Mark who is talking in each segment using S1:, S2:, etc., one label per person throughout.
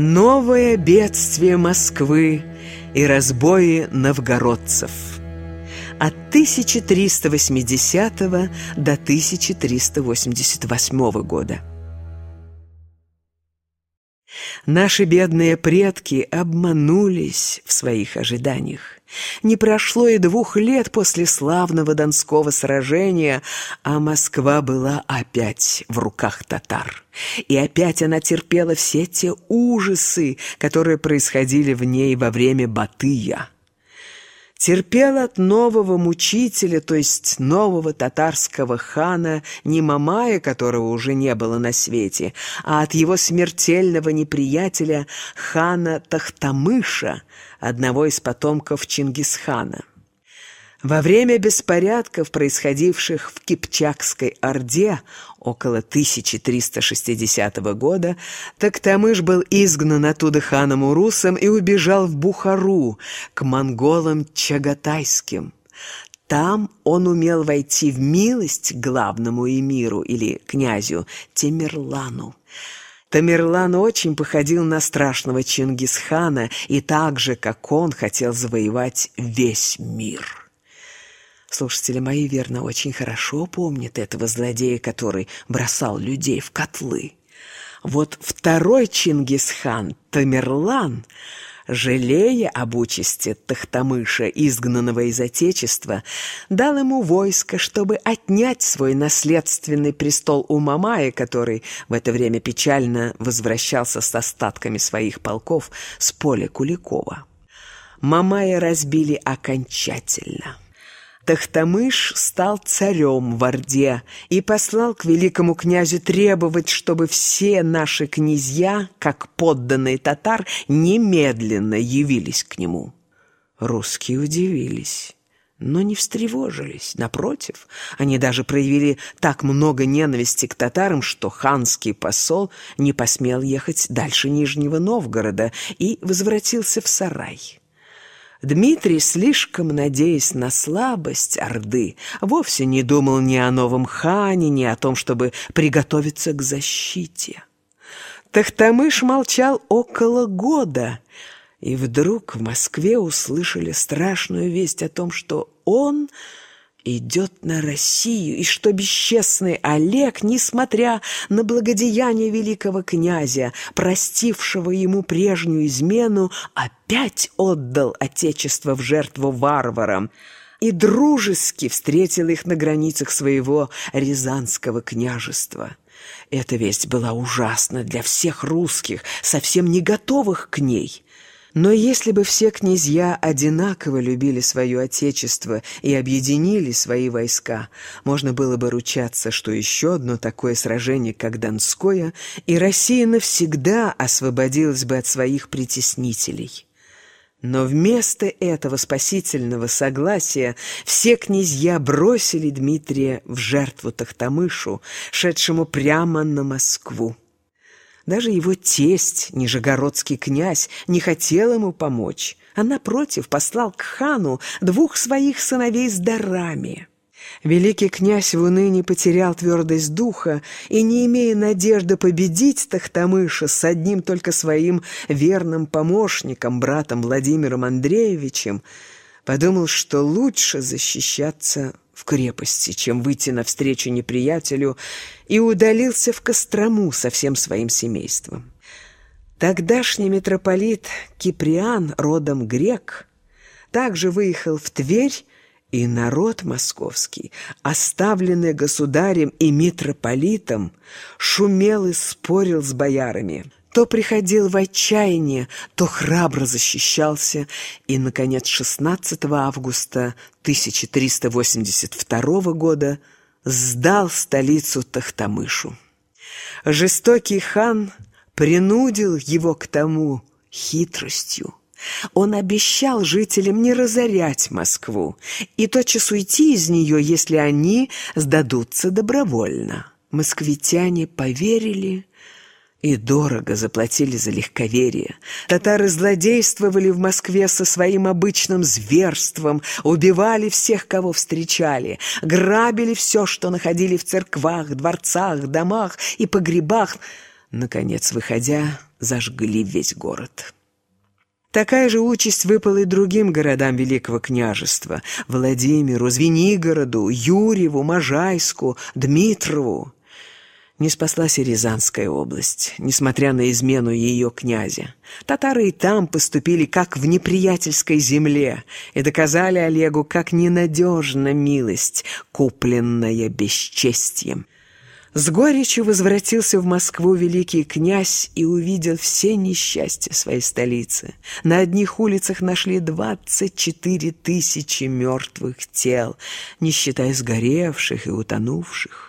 S1: Новое бедствие Москвы и разбои новгородцев от 1380 до 1388 года. Наши бедные предки обманулись в своих ожиданиях. Не прошло и двух лет после славного Донского сражения, а Москва была опять в руках татар. И опять она терпела все те ужасы, которые происходили в ней во время Батыя терпел от нового мучителя, то есть нового татарского хана, не Мамая, которого уже не было на свете, а от его смертельного неприятеля хана Тахтамыша, одного из потомков Чингисхана. Во время беспорядков, происходивших в Кипчакской Орде около 1360 года, Токтамыш был изгнан оттуда ханом Урусом и убежал в Бухару к монголам Чагатайским. Там он умел войти в милость главному эмиру или князю Темирлану. Тамерлан очень походил на страшного Чингисхана и так же, как он, хотел завоевать весь мир. Слушатели мои, верно, очень хорошо помнят этого злодея, который бросал людей в котлы. Вот второй Чингисхан, Тамерлан, жалея об участи Тахтамыша, изгнанного из Отечества, дал ему войско, чтобы отнять свой наследственный престол у Мамая, который в это время печально возвращался с остатками своих полков с поля Куликова. Мамая разбили окончательно. Тахтамыш стал царем в Орде и послал к великому князю требовать, чтобы все наши князья, как подданные татар, немедленно явились к нему. Русские удивились но не встревожились. Напротив, они даже проявили так много ненависти к татарам, что ханский посол не посмел ехать дальше Нижнего Новгорода и возвратился в сарай. Дмитрий, слишком надеясь на слабость Орды, вовсе не думал ни о новом хане, ни о том, чтобы приготовиться к защите. Тахтамыш молчал около года, и вдруг в Москве услышали страшную весть о том, что он идет на Россию, и что бесчестный Олег, несмотря на благодеяние великого князя, простившего ему прежнюю измену, опять отдал отечество в жертву варварам и дружески встретил их на границах своего Рязанского княжества. Эта весть была ужасна для всех русских, совсем не готовых к ней – но если бы все князья одинаково любили свое отечество и объединили свои войска, можно было бы ручаться, что еще одно такое сражение, как Донское, и Россия навсегда освободилась бы от своих притеснителей. Но вместо этого спасительного согласия все князья бросили Дмитрия в жертву Тахтамышу, шедшему прямо на Москву. Даже его тесть, нижегородский князь, не хотел ему помочь, а, напротив, послал к хану двух своих сыновей с дарами. Великий князь в унынии потерял твердость духа и, не имея надежды победить Тахтамыша с одним только своим верным помощником, братом Владимиром Андреевичем, подумал, что лучше защищаться в крепости, чем выйти навстречу неприятелю, и удалился в Кострому со всем своим семейством. Тогдашний митрополит Киприан, родом грек, также выехал в Тверь, и народ московский, оставленный государем и митрополитом, шумел и спорил с боярами то приходил в отчаяние, то храбро защищался, и, наконец, 16 августа 1382 года сдал столицу Тахтамышу. Жестокий хан принудил его к тому хитростью. Он обещал жителям не разорять Москву и тотчас уйти из нее, если они сдадутся добровольно. Москвитяне поверили и дорого заплатили за легковерие. Татары злодействовали в Москве со своим обычным зверством, убивали всех, кого встречали, грабили все, что находили в церквах, дворцах, домах и погребах, Наконец, выходя, зажгли весь город. Такая же участь выпала и другим городам Великого княжества – Владимиру, Звенигороду, Юрьеву, Можайску, Дмитрову. Не спаслась и Рязанская область, несмотря на измену ее князя. Татары и там поступили как в неприятельской земле и доказали Олегу, как ненадежна милость, купленная бесчестьем. С горечью возвратился в Москву великий князь и увидел все несчастья своей столицы. На одних улицах нашли 24 тысячи мертвых тел, не считая сгоревших и утонувших.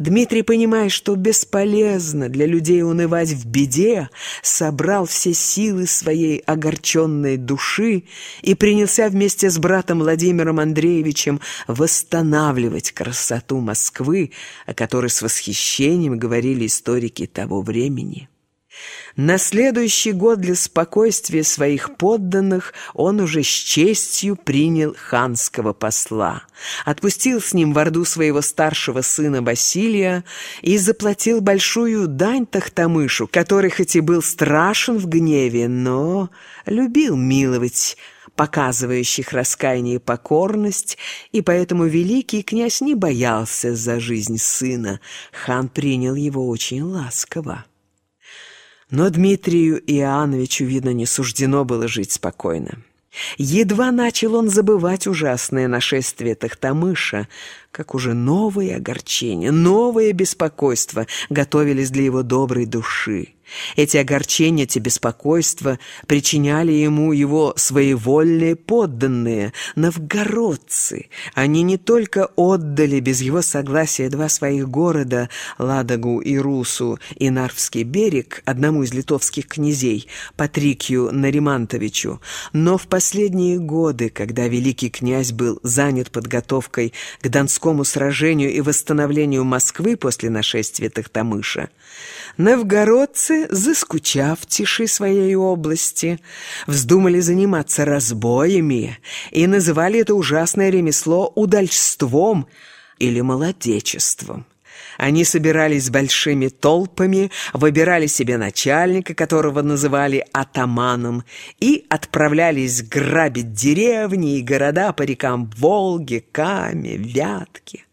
S1: Дмитрий, понимая, что бесполезно для людей унывать в беде, собрал все силы своей огорченной души и принялся вместе с братом Владимиром Андреевичем восстанавливать красоту Москвы, о которой с восхищением говорили историки того времени. На следующий год для спокойствия своих подданных он уже с честью принял ханского посла, отпустил с ним в Орду своего старшего сына Василия и заплатил большую дань Тахтамышу, который хоть и был страшен в гневе, но любил миловать показывающих раскаяние и покорность, и поэтому великий князь не боялся за жизнь сына. Хан принял его очень ласково. Но Дмитрию Иоанновичу, видно, не суждено было жить спокойно. Едва начал он забывать ужасное нашествие Тахтамыша, как уже новые огорчения, новые беспокойства готовились для его доброй души. Эти огорчения, эти беспокойства причиняли ему его своевольные подданные, новгородцы. Они не только отдали без его согласия два своих города, Ладогу и Русу, и Нарвский берег, одному из литовских князей, Патрикию Наримантовичу, но в последние годы, когда великий князь был занят подготовкой к Донскому сражению и восстановлению Москвы после нашествия Тахтамыша, новгородцы заскучав в тиши своей области, вздумали заниматься разбоями и называли это ужасное ремесло удальством или молодечеством. Они собирались большими толпами, выбирали себе начальника, которого называли атаманом, и отправлялись грабить деревни и города по рекам Волги, Каме, Вятке.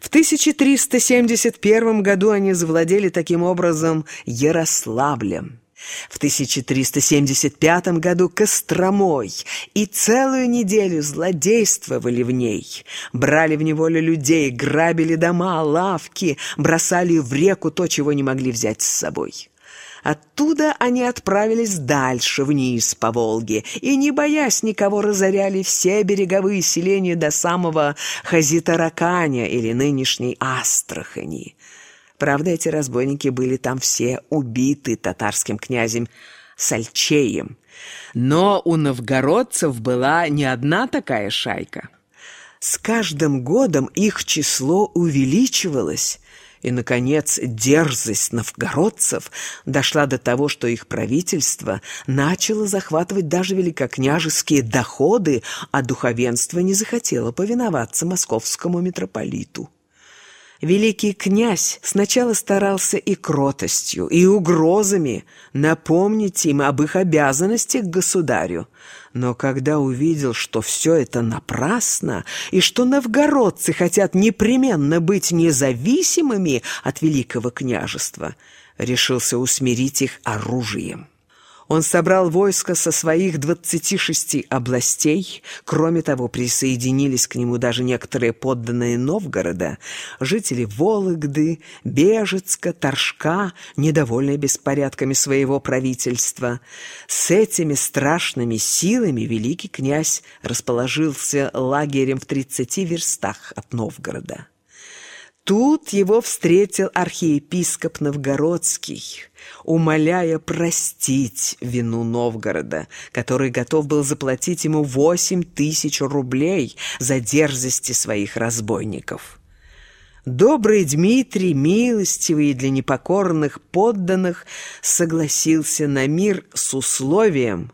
S1: В 1371 году они завладели таким образом Ярославлем. В 1375 году Костромой и целую неделю злодействовали в ней. Брали в неволю людей, грабили дома, лавки, бросали в реку то, чего не могли взять с собой. Оттуда они отправились дальше, вниз по Волге, и, не боясь никого, разоряли все береговые селения до самого Хазитараканя или нынешней Астрахани. Правда, эти разбойники были там все убиты татарским князем Сальчеем. Но у новгородцев была не одна такая шайка. С каждым годом их число увеличивалось, и, наконец, дерзость новгородцев дошла до того, что их правительство начало захватывать даже великокняжеские доходы, а духовенство не захотело повиноваться московскому митрополиту. Великий князь сначала старался и кротостью, и угрозами напомнить им об их обязанностях к государю. Но когда увидел, что все это напрасно, и что новгородцы хотят непременно быть независимыми от великого княжества, решился усмирить их оружием. Он собрал войско со своих 26 областей. Кроме того, присоединились к нему даже некоторые подданные Новгорода, жители Вологды, Бежецка, Торжка, недовольные беспорядками своего правительства. С этими страшными силами великий князь расположился лагерем в 30 верстах от Новгорода. Тут его встретил архиепископ Новгородский, умоляя простить вину Новгорода, который готов был заплатить ему восемь тысяч рублей за дерзости своих разбойников. Добрый Дмитрий, милостивый для непокорных подданных, согласился на мир с условием,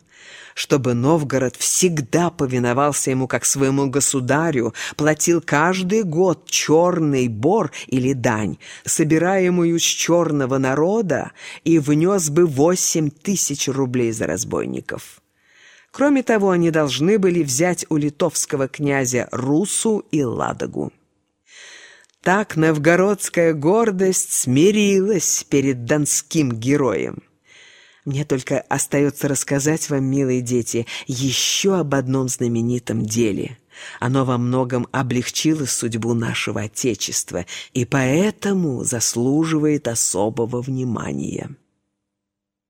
S1: чтобы Новгород всегда повиновался ему как своему государю, платил каждый год черный бор или дань, собираемую с черного народа, и внес бы восемь тысяч рублей за разбойников. Кроме того, они должны были взять у литовского князя Русу и Ладогу. Так новгородская гордость смирилась перед донским героем. Мне только остается рассказать вам, милые дети, еще об одном знаменитом деле. Оно во многом облегчило судьбу нашего Отечества и поэтому заслуживает особого внимания.